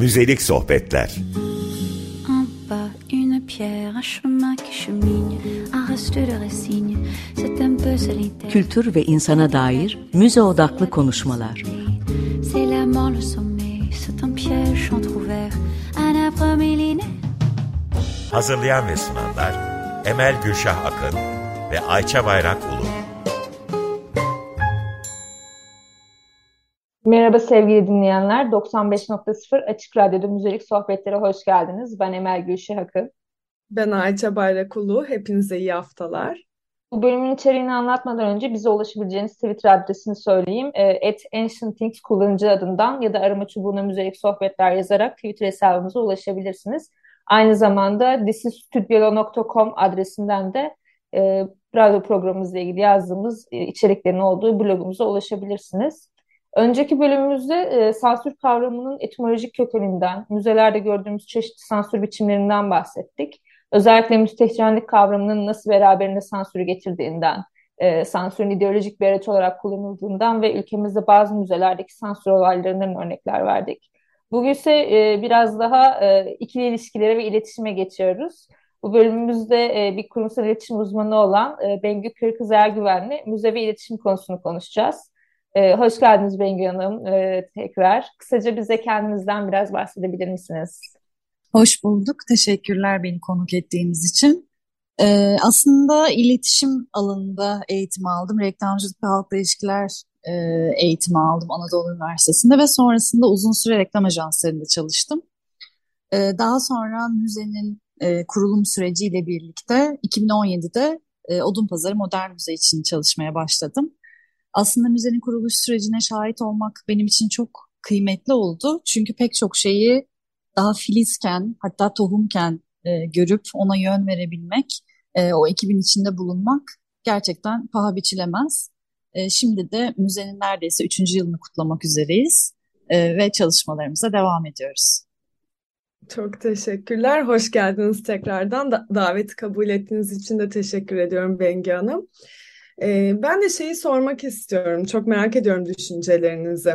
Müzelik Sohbetler En bas, une pierre, un chemin qui chemine, un reste de résigne, c'est un peu solitaire. Kültür ve insana dair müze odaklı konuşmalar. Hazırlayan ve sunanlar Emel Gülşah Akın ve Ayça Bayrak Ulu. Merhaba sevgili dinleyenler. 95.0 Açık Radyo'da Müzelik Sohbetlere hoş geldiniz. Ben Emel Gülşah Akın. Ben Ayça Bayrakulu. Hepinize iyi haftalar. Bu bölümün içeriğini anlatmadan önce bize ulaşabileceğiniz Twitter adresini söyleyeyim. E, at Ancient Things kullanıcı adından ya da arama çubuğuna müzelik sohbetler yazarak Twitter hesabımıza ulaşabilirsiniz. Aynı zamanda thisisstudiolo.com adresinden de e, radyo programımızla ilgili yazdığımız e, içeriklerin olduğu blogumuza ulaşabilirsiniz. Önceki bölümümüzde e, sansür kavramının etimolojik kökeninden, müzelerde gördüğümüz çeşitli sansür biçimlerinden bahsettik. Özellikle müstehcenlik kavramının nasıl beraberinde sansürü getirdiğinden, e, sansürün ideolojik bir araç olarak kullanıldığından ve ülkemizde bazı müzelerdeki sansür olaylarından örnekler verdik. Bugün ise e, biraz daha e, ikili ilişkilere ve iletişime geçiyoruz. Bu bölümümüzde e, bir kurumsal iletişim uzmanı olan e, Bengü Kırkız Ergüven'le müze ve iletişim konusunu konuşacağız. Ee, hoş geldiniz Bengü Hanım ee, tekrar. Kısaca bize kendinizden biraz bahsedebilir misiniz? Hoş bulduk. Teşekkürler beni konuk ettiğiniz için. Ee, aslında iletişim alanında eğitim aldım. Reklamcılık ve halkla ilişkiler e, eğitimi aldım Anadolu Üniversitesi'nde ve sonrasında uzun süre reklam ajanslarında çalıştım. Ee, daha sonra müzenin e, kurulum süreciyle birlikte 2017'de e, Odunpazarı Modern Müze için çalışmaya başladım aslında müzenin kuruluş sürecine şahit olmak benim için çok kıymetli oldu. Çünkü pek çok şeyi daha filizken hatta tohumken e, görüp ona yön verebilmek, e, o ekibin içinde bulunmak gerçekten paha biçilemez. E, şimdi de müzenin neredeyse üçüncü yılını kutlamak üzereyiz e, ve çalışmalarımıza devam ediyoruz. Çok teşekkürler. Hoş geldiniz tekrardan. Da daveti kabul ettiğiniz için de teşekkür ediyorum Bengi Hanım. Ee, ben de şeyi sormak istiyorum. Çok merak ediyorum düşüncelerinizi.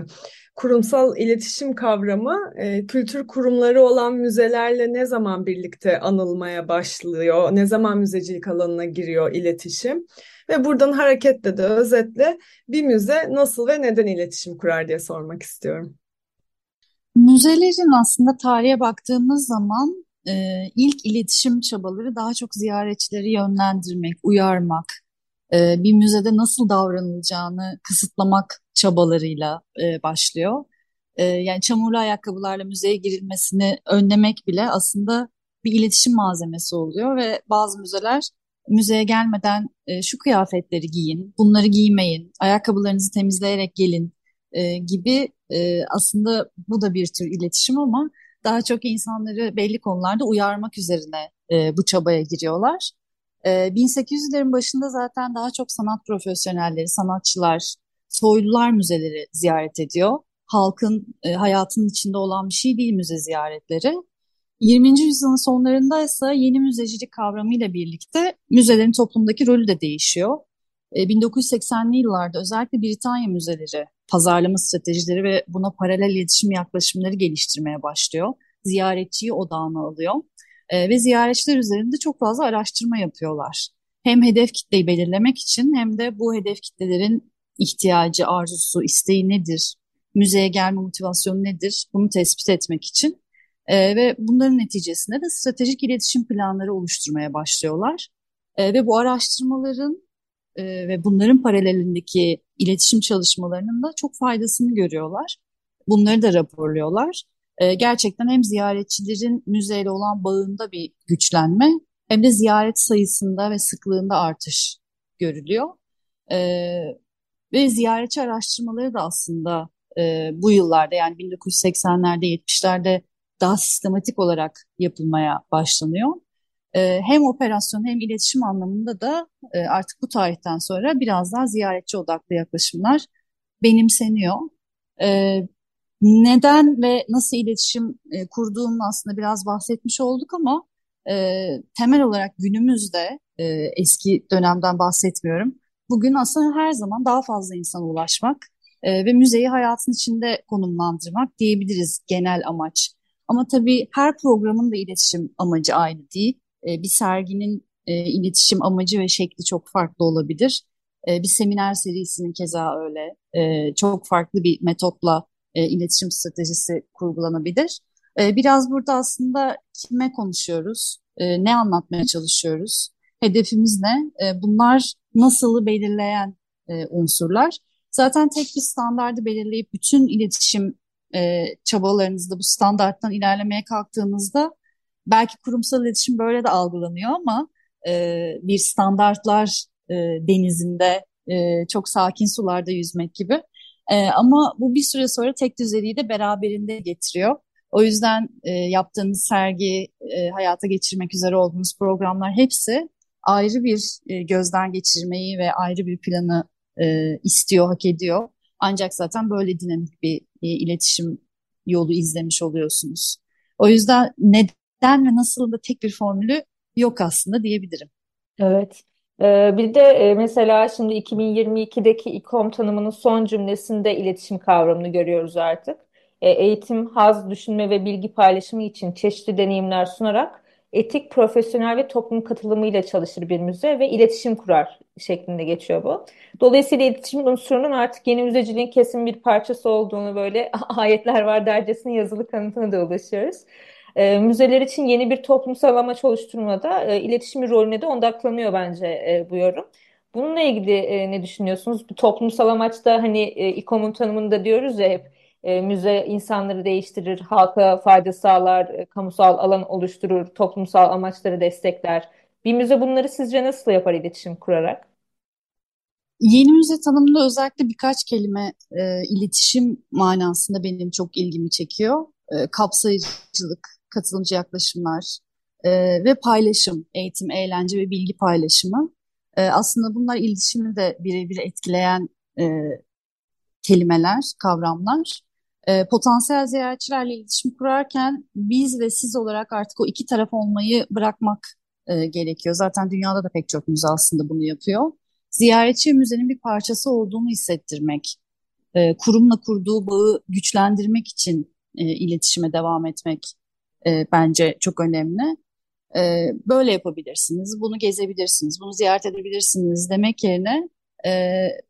Kurumsal iletişim kavramı e, kültür kurumları olan müzelerle ne zaman birlikte anılmaya başlıyor? Ne zaman müzecilik alanına giriyor iletişim? Ve buradan hareketle de özetle bir müze nasıl ve neden iletişim kurar diye sormak istiyorum. Müzelerin aslında tarihe baktığımız zaman e, ilk iletişim çabaları daha çok ziyaretçileri yönlendirmek, uyarmak, e, bir müzede nasıl davranılacağını kısıtlamak çabalarıyla e, başlıyor. E, yani çamurlu ayakkabılarla müzeye girilmesini önlemek bile aslında bir iletişim malzemesi oluyor ve bazı müzeler müzeye gelmeden e, şu kıyafetleri giyin, bunları giymeyin, ayakkabılarınızı temizleyerek gelin e, gibi e, aslında bu da bir tür iletişim ama daha çok insanları belli konularda uyarmak üzerine e, bu çabaya giriyorlar. 1800'lerin ee, başında zaten daha çok sanat profesyonelleri, sanatçılar, soylular müzeleri ziyaret ediyor. Halkın e, hayatının içinde olan bir şey değil müze ziyaretleri. 20. yüzyılın sonlarında ise yeni müzecilik kavramıyla birlikte müzelerin toplumdaki rolü de değişiyor. 1980'li yıllarda özellikle Britanya müzeleri pazarlama stratejileri ve buna paralel iletişim yaklaşımları geliştirmeye başlıyor. Ziyaretçiyi odağına alıyor e, ve ziyaretçiler üzerinde çok fazla araştırma yapıyorlar. Hem hedef kitleyi belirlemek için hem de bu hedef kitlelerin ihtiyacı, arzusu, isteği nedir, müzeye gelme motivasyonu nedir bunu tespit etmek için e, ve bunların neticesinde de stratejik iletişim planları oluşturmaya başlıyorlar. E, ve bu araştırmaların e, ve bunların paralelindeki iletişim çalışmalarının da çok faydasını görüyorlar. Bunları da raporluyorlar e, gerçekten hem ziyaretçilerin müzeyle olan bağında bir güçlenme hem de ziyaret sayısında ve sıklığında artış görülüyor. E, ve ziyaretçi araştırmaları da aslında e, bu yıllarda yani 1980'lerde 70'lerde daha sistematik olarak yapılmaya başlanıyor. E, hem operasyon hem iletişim anlamında da e, artık bu tarihten sonra biraz daha ziyaretçi odaklı yaklaşımlar benimseniyor. E, neden ve nasıl iletişim e, kurduğumu aslında biraz bahsetmiş olduk ama e, temel olarak günümüzde e, eski dönemden bahsetmiyorum. Bugün aslında her zaman daha fazla insana ulaşmak e, ve müzeyi hayatın içinde konumlandırmak diyebiliriz genel amaç. Ama tabii her programın da iletişim amacı aynı değil. E, bir serginin e, iletişim amacı ve şekli çok farklı olabilir. E, bir seminer serisinin keza öyle. E, çok farklı bir metotla e, iletişim stratejisi kurgulanabilir. E, biraz burada aslında kime konuşuyoruz, e, ne anlatmaya çalışıyoruz, hedefimiz ne? E, bunlar nasılı belirleyen e, unsurlar. Zaten tek bir standardı belirleyip bütün iletişim e, çabalarınızda bu standarttan ilerlemeye kalktığınızda belki kurumsal iletişim böyle de algılanıyor ama e, bir standartlar e, denizinde e, çok sakin sularda yüzmek gibi. E, ama bu bir süre sonra tek düzeliği de beraberinde getiriyor. O yüzden e, yaptığınız sergi, e, hayata geçirmek üzere olduğunuz programlar hepsi ayrı bir e, gözden geçirmeyi ve ayrı bir planı e, istiyor, hak ediyor. Ancak zaten böyle dinamik bir e, iletişim yolu izlemiş oluyorsunuz. O yüzden neden ve nasıl da tek bir formülü yok aslında diyebilirim. Evet. Ee, bir de e, mesela şimdi 2022'deki İKOM tanımının son cümlesinde iletişim kavramını görüyoruz artık. E, eğitim, haz, düşünme ve bilgi paylaşımı için çeşitli deneyimler sunarak etik, profesyonel ve toplum katılımıyla çalışır bir müze ve iletişim kurar şeklinde geçiyor bu. Dolayısıyla iletişim unsurunun artık yeni müzeciliğin kesin bir parçası olduğunu böyle ayetler var dercesine yazılı kanıtına da ulaşıyoruz. E, müzeler için yeni bir toplumsal amaç oluşturmada e, iletişim rolüne de odaklanıyor bence e, bu yorum. Bununla ilgili e, ne düşünüyorsunuz? Bu toplumsal amaçta hani e, İKOM'un tanımında diyoruz ya hep e, müze insanları değiştirir, halka fayda sağlar, e, kamusal alan oluşturur, toplumsal amaçları destekler. Bir müze bunları sizce nasıl yapar iletişim kurarak? Yeni müze tanımında özellikle birkaç kelime e, iletişim manasında benim çok ilgimi çekiyor. E, kapsayıcılık, katılımcı yaklaşımlar e, ve paylaşım, eğitim, eğlence ve bilgi paylaşımı. E, aslında bunlar iletişimi de birebir etkileyen e, kelimeler, kavramlar. E, potansiyel ziyaretçilerle iletişim kurarken biz ve siz olarak artık o iki taraf olmayı bırakmak e, gerekiyor. Zaten dünyada da pek çok müze aslında bunu yapıyor. Ziyaretçi müzenin bir parçası olduğunu hissettirmek, e, kurumla kurduğu bağı güçlendirmek için e, iletişime devam etmek e, bence çok önemli. E, böyle yapabilirsiniz, bunu gezebilirsiniz, bunu ziyaret edebilirsiniz demek yerine e,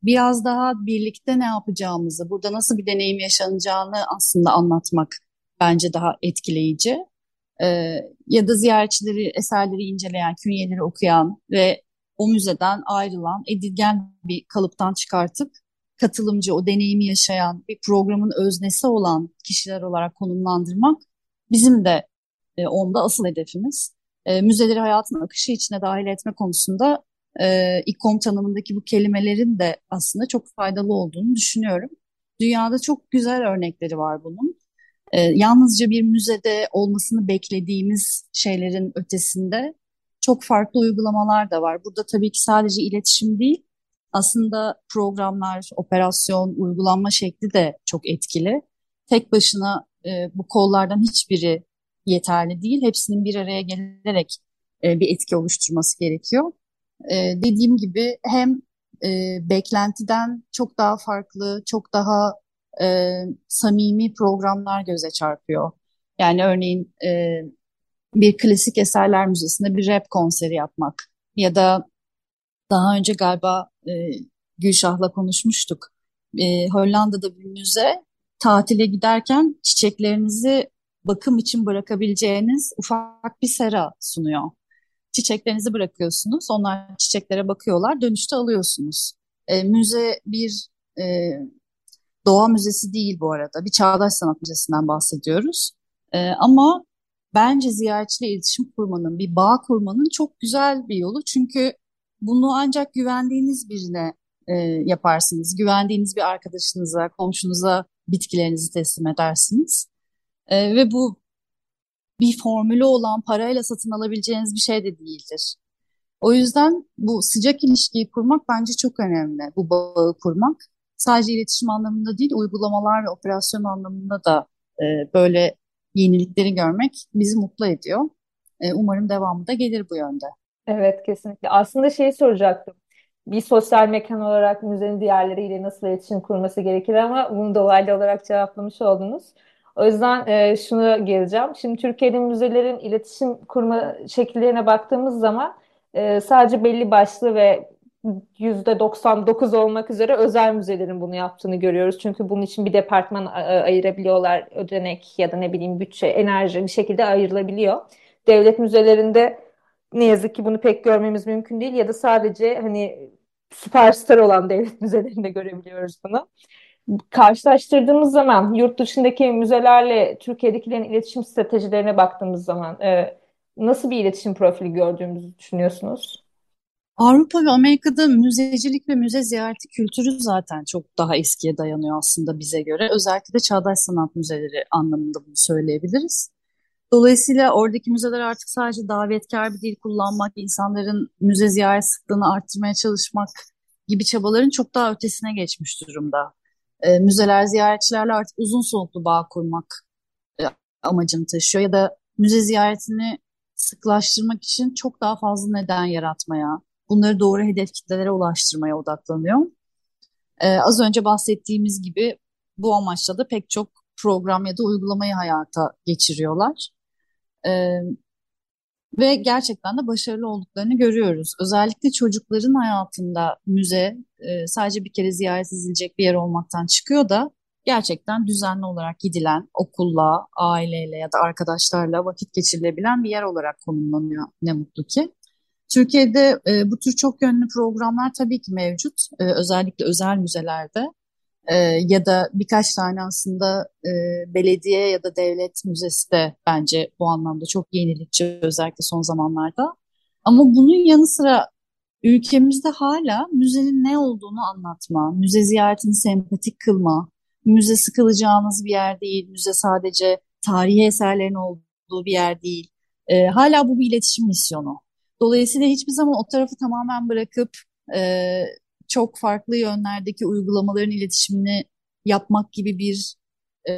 biraz daha birlikte ne yapacağımızı, burada nasıl bir deneyim yaşanacağını aslında anlatmak bence daha etkileyici. E, ya da ziyaretçileri, eserleri inceleyen, künyeleri okuyan ve o müzeden ayrılan, edilgen bir kalıptan çıkartıp katılımcı, o deneyimi yaşayan, bir programın öznesi olan kişiler olarak konumlandırmak bizim de e, onda asıl hedefimiz. E, müzeleri hayatın akışı içine dahil etme konusunda e, İKOM tanımındaki bu kelimelerin de aslında çok faydalı olduğunu düşünüyorum. Dünyada çok güzel örnekleri var bunun. E, yalnızca bir müzede olmasını beklediğimiz şeylerin ötesinde çok farklı uygulamalar da var. Burada tabii ki sadece iletişim değil, aslında programlar, operasyon, uygulanma şekli de çok etkili. Tek başına e, bu kollardan hiçbiri yeterli değil. Hepsinin bir araya gelerek e, bir etki oluşturması gerekiyor. E, dediğim gibi hem e, beklentiden çok daha farklı, çok daha e, samimi programlar göze çarpıyor. Yani örneğin e, bir klasik eserler müzesinde bir rap konseri yapmak ya da daha önce galiba e, Gülşah'la konuşmuştuk. E, Hollanda'da bir müze tatile giderken çiçeklerinizi bakım için bırakabileceğiniz ufak bir sera sunuyor. Çiçeklerinizi bırakıyorsunuz, onlar çiçeklere bakıyorlar, dönüşte alıyorsunuz. E, müze bir e, doğa müzesi değil bu arada, bir çağdaş sanat müzesinden bahsediyoruz. E, ama bence ziyaretçiyle iletişim kurmanın, bir bağ kurmanın çok güzel bir yolu. Çünkü bunu ancak güvendiğiniz birine e, yaparsınız. Güvendiğiniz bir arkadaşınıza, komşunuza bitkilerinizi teslim edersiniz. E, ve bu bir formülü olan parayla satın alabileceğiniz bir şey de değildir. O yüzden bu sıcak ilişkiyi kurmak bence çok önemli. Bu bağı kurmak. Sadece iletişim anlamında değil, uygulamalar ve operasyon anlamında da e, böyle yenilikleri görmek bizi mutlu ediyor. E, umarım devamı da gelir bu yönde. Evet, kesinlikle. Aslında şeyi soracaktım. Bir sosyal mekan olarak müzenin diğerleriyle nasıl iletişim kurması gerekir ama bunu dolaylı olarak cevaplamış oldunuz. O yüzden e, şuna geleceğim. Şimdi Türkiye'de müzelerin iletişim kurma şekillerine baktığımız zaman e, sadece belli başlı ve %99 olmak üzere özel müzelerin bunu yaptığını görüyoruz. Çünkü bunun için bir departman ayırabiliyorlar. Ödenek ya da ne bileyim bütçe, enerji bir şekilde ayrılabiliyor. Devlet müzelerinde ne yazık ki bunu pek görmemiz mümkün değil ya da sadece hani süperstar olan devlet müzelerinde görebiliyoruz bunu. Karşılaştırdığımız zaman yurt dışındaki müzelerle Türkiye'dekilerin iletişim stratejilerine baktığımız zaman e, nasıl bir iletişim profili gördüğümüzü düşünüyorsunuz? Avrupa ve Amerika'da müzecilik ve müze ziyareti kültürü zaten çok daha eskiye dayanıyor aslında bize göre. Özellikle de çağdaş sanat müzeleri anlamında bunu söyleyebiliriz. Dolayısıyla oradaki müzeler artık sadece davetkar bir dil kullanmak, insanların müze ziyaret sıklığını arttırmaya çalışmak gibi çabaların çok daha ötesine geçmiş durumda. E, müzeler ziyaretçilerle artık uzun soluklu bağ kurmak e, amacını taşıyor ya da müze ziyaretini sıklaştırmak için çok daha fazla neden yaratmaya, bunları doğru hedef kitlelere ulaştırmaya odaklanıyor. Ee, az önce bahsettiğimiz gibi bu amaçla da pek çok program ya da uygulamayı hayata geçiriyorlar. Ee, ve gerçekten de başarılı olduklarını görüyoruz. Özellikle çocukların hayatında müze e, sadece bir kere ziyaret edilecek bir yer olmaktan çıkıyor da gerçekten düzenli olarak gidilen, okulla, aileyle ya da arkadaşlarla vakit geçirilebilen bir yer olarak konumlanıyor ne mutlu ki. Türkiye'de e, bu tür çok yönlü programlar tabii ki mevcut. E, özellikle özel müzelerde e, ya da birkaç tane aslında e, belediye ya da devlet müzesi de bence bu anlamda çok yenilikçi özellikle son zamanlarda. Ama bunun yanı sıra ülkemizde hala müzenin ne olduğunu anlatma, müze ziyaretini sempatik kılma, müze sıkılacağınız bir yer değil, müze sadece tarihi eserlerin olduğu bir yer değil. E, hala bu bir iletişim misyonu. Dolayısıyla hiçbir zaman o tarafı tamamen bırakıp e, çok farklı yönlerdeki uygulamaların iletişimini yapmak gibi bir e,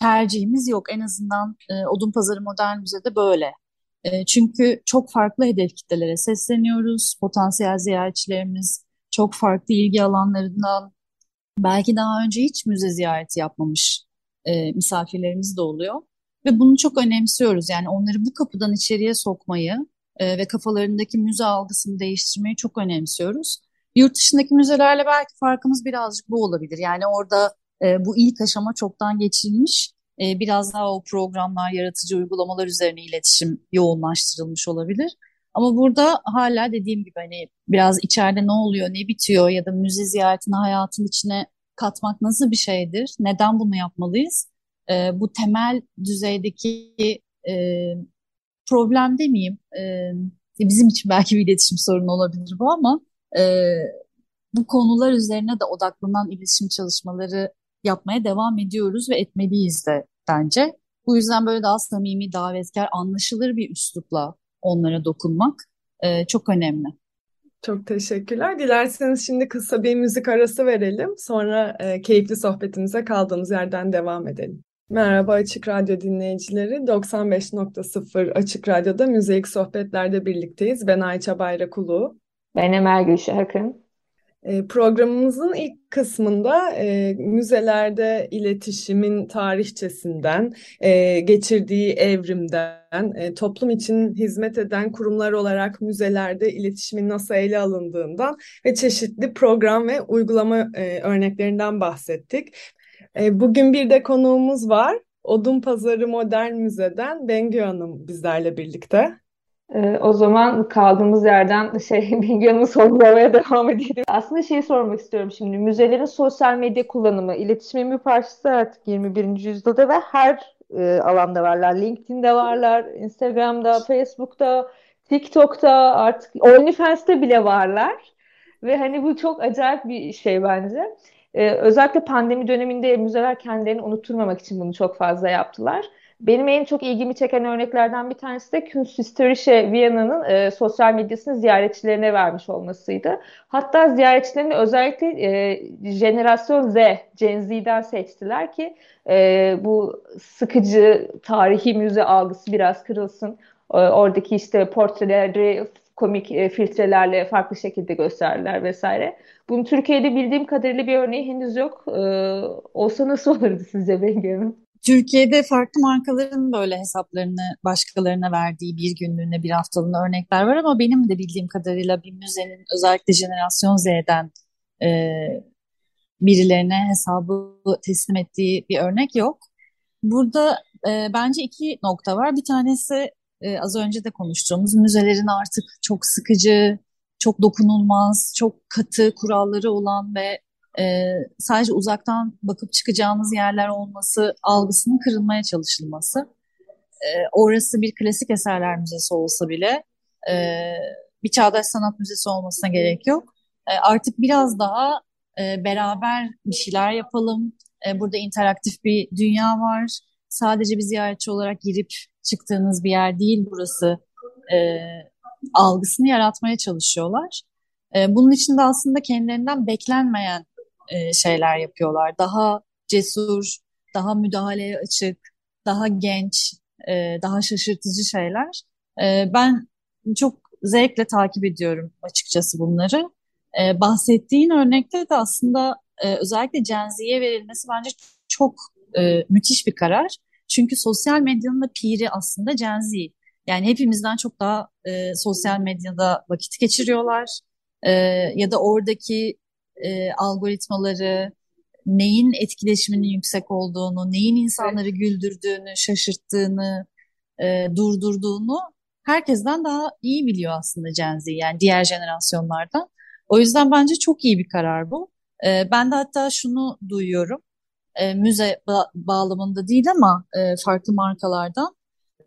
tercihimiz yok. En azından e, Odunpazarı Modern Müze'de böyle. E, çünkü çok farklı hedef kitlelere sesleniyoruz. Potansiyel ziyaretçilerimiz çok farklı ilgi alanlarından belki daha önce hiç müze ziyareti yapmamış e, misafirlerimiz de oluyor. Ve bunu çok önemsiyoruz. Yani onları bu kapıdan içeriye sokmayı e, ve kafalarındaki müze algısını değiştirmeyi çok önemsiyoruz. Yurt dışındaki müzelerle belki farkımız birazcık bu olabilir. Yani orada e, bu ilk aşama çoktan geçilmiş. E, biraz daha o programlar, yaratıcı uygulamalar üzerine iletişim yoğunlaştırılmış olabilir. Ama burada hala dediğim gibi hani biraz içeride ne oluyor, ne bitiyor ya da müze ziyaretini hayatın içine katmak nasıl bir şeydir? Neden bunu yapmalıyız? e, bu temel düzeydeki e, problem demeyeyim. E, bizim için belki bir iletişim sorunu olabilir bu ama e, bu konular üzerine de odaklanan iletişim çalışmaları yapmaya devam ediyoruz ve etmeliyiz de bence. Bu yüzden böyle daha samimi, davetkar, anlaşılır bir üslupla onlara dokunmak e, çok önemli. Çok teşekkürler. Dilerseniz şimdi kısa bir müzik arası verelim. Sonra e, keyifli sohbetimize kaldığımız yerden devam edelim. Merhaba Açık Radyo dinleyicileri. 95.0 Açık Radyo'da Müzik Sohbetler'de birlikteyiz. Ben Ayça Bayrakulu. Ben Emel Gülşah Akın. E, programımızın ilk kısmında e, müzelerde iletişimin tarihçesinden, e, geçirdiği evrimden, e, toplum için hizmet eden kurumlar olarak müzelerde iletişimin nasıl ele alındığından ve çeşitli program ve uygulama e, örneklerinden bahsettik. E, bugün bir de konuğumuz var. Odun Pazarı Modern Müze'den Bengü Hanım bizlerle birlikte. Ee, o zaman kaldığımız yerden şey Bengü Hanım'ı sorgulamaya devam edelim. Aslında şeyi sormak istiyorum şimdi. Müzelerin sosyal medya kullanımı, iletişimin bir parçası artık 21. yüzyılda ve her e, alanda varlar. LinkedIn'de varlar, Instagram'da, Facebook'ta, TikTok'ta artık OnlyFans'te bile varlar. Ve hani bu çok acayip bir şey bence. Ee, özellikle pandemi döneminde müzeler kendilerini unutturmamak için bunu çok fazla yaptılar. Benim en çok ilgimi çeken örneklerden bir tanesi de Kunsthistorische Viyana'nın e, sosyal medyasını ziyaretçilerine vermiş olmasıydı. Hatta ziyaretçilerini özellikle e, jenerasyon Z, Gen Z'den seçtiler ki e, bu sıkıcı tarihi müze algısı biraz kırılsın. E, oradaki işte portreleri komik e, filtrelerle farklı şekilde gösterdiler vesaire. Bunu Türkiye'de bildiğim kadarıyla bir örneği henüz yok. E, olsa nasıl olurdu sizce Bengi? Türkiye'de farklı markaların böyle hesaplarını başkalarına verdiği bir günlüğüne bir haftalığına örnekler var ama benim de bildiğim kadarıyla bir müzenin özellikle jenerasyon Z'den e, birilerine hesabı teslim ettiği bir örnek yok. Burada e, bence iki nokta var. Bir tanesi e, az önce de konuştuğumuz müzelerin artık çok sıkıcı, çok dokunulmaz, çok katı kuralları olan ve e, sadece uzaktan bakıp çıkacağımız yerler olması algısının kırılmaya çalışılması. E, orası bir klasik eserler müzesi olsa bile e, bir çağdaş sanat müzesi olmasına gerek yok. E, artık biraz daha e, beraber bir şeyler yapalım. E, burada interaktif bir dünya var. Sadece bir ziyaretçi olarak girip çıktığınız bir yer değil burası. E, algısını yaratmaya çalışıyorlar. E, bunun için de aslında kendilerinden beklenmeyen e, şeyler yapıyorlar. Daha cesur, daha müdahaleye açık, daha genç, e, daha şaşırtıcı şeyler. E, ben çok zevkle takip ediyorum açıkçası bunları. E, bahsettiğin örnekte de aslında e, özellikle Gen Z'ye verilmesi bence çok e, müthiş bir karar. Çünkü sosyal medyanın da piri aslında Gen Z. Yani hepimizden çok daha e, sosyal medyada vakit geçiriyorlar. E, ya da oradaki e, algoritmaları, neyin etkileşiminin yüksek olduğunu, neyin insanları güldürdüğünü, şaşırttığını, e, durdurduğunu herkesten daha iyi biliyor aslında Gen Z yani diğer jenerasyonlardan. O yüzden bence çok iyi bir karar bu. E, ben de hatta şunu duyuyorum. E, müze ba bağlamında değil ama e, farklı markalardan.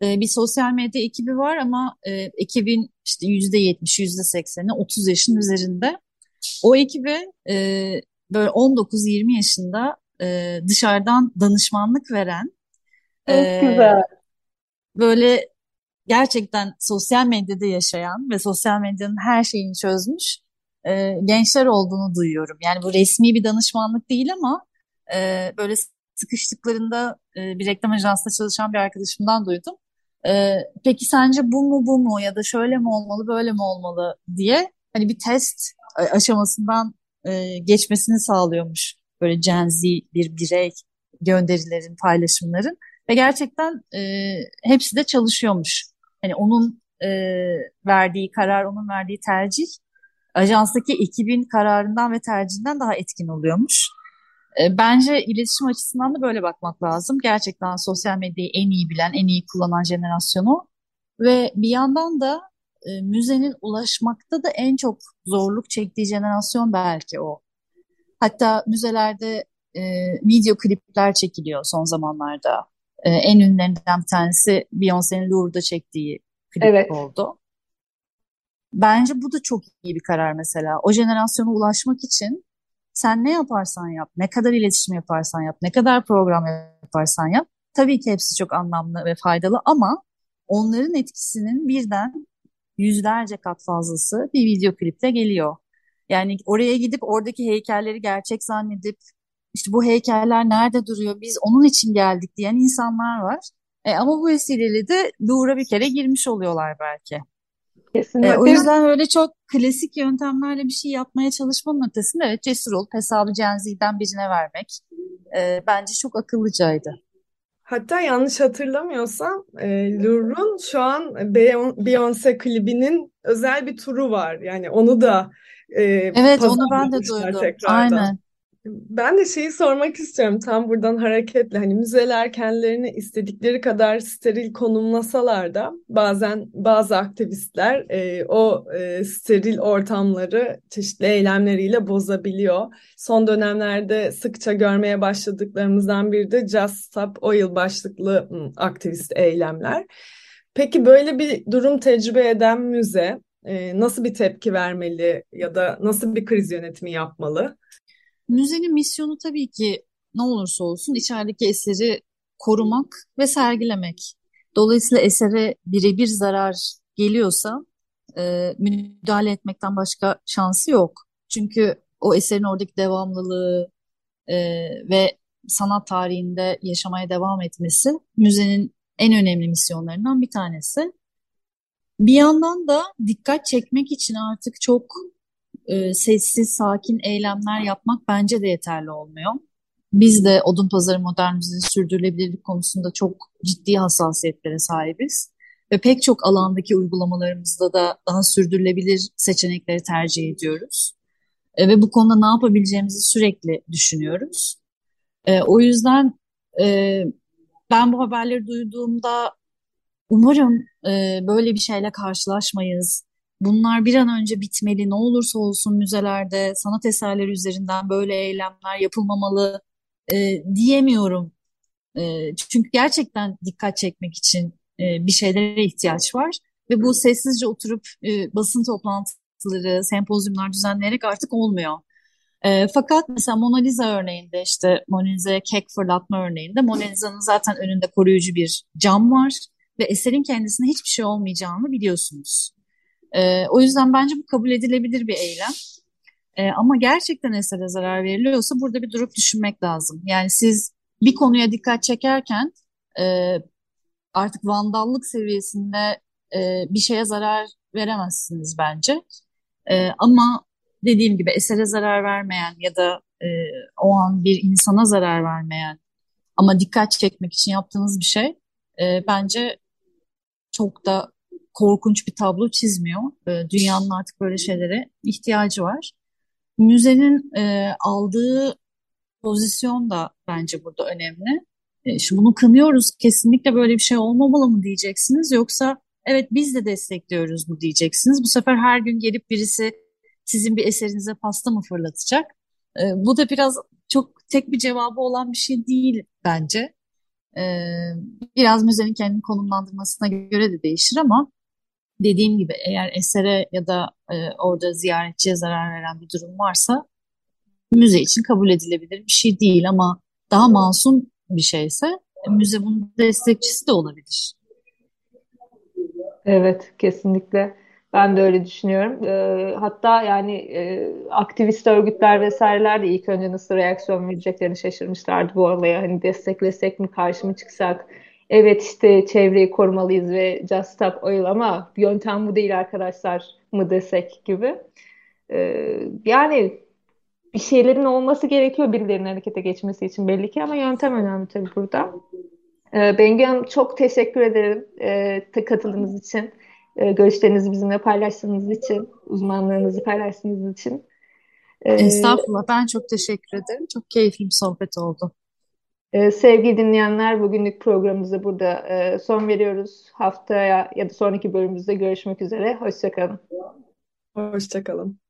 E, bir sosyal medya ekibi var ama e, ekibin işte %70, %80'i 30 yaşın üzerinde. O ekibe e, böyle 19-20 yaşında e, dışarıdan danışmanlık veren Çok e, güzel. böyle gerçekten sosyal medyada yaşayan ve sosyal medyanın her şeyini çözmüş e, gençler olduğunu duyuyorum. Yani bu resmi bir danışmanlık değil ama e, böyle sıkıştıklarında e, bir reklam ajansında çalışan bir arkadaşımdan duydum. E, peki sence bu mu bu mu ya da şöyle mi olmalı böyle mi olmalı diye hani bir test aşamasından e, geçmesini sağlıyormuş böyle Gen Z bir birey gönderilerin paylaşımların ve gerçekten e, hepsi de çalışıyormuş. Hani onun e, verdiği karar, onun verdiği tercih ajanstaki ekibin kararından ve tercihinden daha etkin oluyormuş. E, bence iletişim açısından da böyle bakmak lazım. Gerçekten sosyal medyayı en iyi bilen, en iyi kullanan jenerasyonu ve bir yandan da e, müzenin ulaşmakta da en çok zorluk çektiği jenerasyon belki o. Hatta müzelerde e, video klipler çekiliyor son zamanlarda. E, en ünlülerinden bir tanesi Beyoncé'nin Louvre'da çektiği klip evet. oldu. Bence bu da çok iyi bir karar mesela. O jenerasyona ulaşmak için sen ne yaparsan yap, ne kadar iletişim yaparsan yap, ne kadar program yaparsan yap. Tabii ki hepsi çok anlamlı ve faydalı ama onların etkisinin birden yüzlerce kat fazlası bir video klipte geliyor. Yani oraya gidip oradaki heykelleri gerçek zannedip işte bu heykeller nerede duruyor biz onun için geldik diyen insanlar var. E, ama bu vesileyle de Louvre'a bir kere girmiş oluyorlar belki. Kesinlikle. E, o yüzden öyle çok klasik yöntemlerle bir şey yapmaya çalışmanın ötesinde evet cesur olup hesabı Cenziden birine vermek e, bence çok akıllıcaydı. Hatta yanlış hatırlamıyorsam e, Louvre'un şu an Beyoncé klibinin özel bir turu var. Yani onu da e, Evet onu ben de duydum. Tekrardan. Aynen. Ben de şeyi sormak istiyorum tam buradan hareketle hani müzeler kendilerini istedikleri kadar steril konumlasalar da bazen bazı aktivistler e, o e, steril ortamları çeşitli eylemleriyle bozabiliyor. Son dönemlerde sıkça görmeye başladıklarımızdan biri de Just Stop Oil başlıklı aktivist eylemler. Peki böyle bir durum tecrübe eden müze e, nasıl bir tepki vermeli ya da nasıl bir kriz yönetimi yapmalı? Müzenin misyonu tabii ki ne olursa olsun içerideki eseri korumak ve sergilemek. Dolayısıyla esere birebir zarar geliyorsa e, müdahale etmekten başka şansı yok. Çünkü o eserin oradaki devamlılığı e, ve sanat tarihinde yaşamaya devam etmesi müzenin en önemli misyonlarından bir tanesi. Bir yandan da dikkat çekmek için artık çok e, sessiz, sakin eylemler yapmak bence de yeterli olmuyor. Biz de Odunpazarı Modern Müzesi sürdürülebilirlik konusunda çok ciddi hassasiyetlere sahibiz. Ve pek çok alandaki uygulamalarımızda da daha sürdürülebilir seçenekleri tercih ediyoruz. E, ve bu konuda ne yapabileceğimizi sürekli düşünüyoruz. E, o yüzden e, ben bu haberleri duyduğumda umarım e, böyle bir şeyle karşılaşmayız. Bunlar bir an önce bitmeli. Ne olursa olsun müzelerde sanat eserleri üzerinden böyle eylemler yapılmamalı e, diyemiyorum. E, çünkü gerçekten dikkat çekmek için e, bir şeylere ihtiyaç var. Ve bu sessizce oturup e, basın toplantıları, sempozyumlar düzenleyerek artık olmuyor. E, fakat mesela Mona Lisa örneğinde işte Mona Lisa'ya kek fırlatma örneğinde Mona Lisa'nın zaten önünde koruyucu bir cam var ve eserin kendisine hiçbir şey olmayacağını biliyorsunuz. E, o yüzden bence bu kabul edilebilir bir eylem. E, ama gerçekten esere zarar veriliyorsa burada bir durup düşünmek lazım. Yani siz bir konuya dikkat çekerken e, artık vandallık seviyesinde e, bir şeye zarar veremezsiniz bence. E, ama dediğim gibi esere zarar vermeyen ya da e, o an bir insana zarar vermeyen ama dikkat çekmek için yaptığınız bir şey e, bence çok da korkunç bir tablo çizmiyor. E, dünyanın artık böyle şeylere ihtiyacı var. Müzenin e, aldığı pozisyon da bence burada önemli. E, şimdi bunu kınıyoruz, kesinlikle böyle bir şey olmamalı mı diyeceksiniz yoksa evet biz de destekliyoruz mu diyeceksiniz. Bu sefer her gün gelip birisi sizin bir eserinize pasta mı fırlatacak? E, bu da biraz çok tek bir cevabı olan bir şey değil bence. E, biraz müzenin kendini konumlandırmasına göre de değişir ama dediğim gibi eğer esere ya da e, orada ziyaretçiye zarar veren bir durum varsa müze için kabul edilebilir bir şey değil ama daha masum bir şeyse müze bunun destekçisi de olabilir. Evet, kesinlikle. Ben de öyle düşünüyorum. Ee, hatta yani e, aktivist örgütler vesaireler de ilk önce nasıl reaksiyon vereceklerini şaşırmışlardı bu olaya. Hani desteklesek mi, karşı mı çıksak? Evet işte çevreyi korumalıyız ve Just Stop Oil ama yöntem bu değil arkadaşlar mı desek gibi. Ee, yani bir şeylerin olması gerekiyor birilerinin harekete geçmesi için belli ki ama yöntem önemli tabii burada. Ee, Bengi Hanım çok teşekkür ederim e, katıldığınız için, görüşlerinizi bizimle paylaştığınız için, uzmanlığınızı paylaştığınız için. Ee, Estağfurullah, ben çok teşekkür ederim. Çok keyifli bir sohbet oldu. E, sevgili dinleyenler, bugünlük programımızı burada e, son veriyoruz. Haftaya ya da sonraki bölümümüzde görüşmek üzere. Hoşçakalın. Hoşçakalın.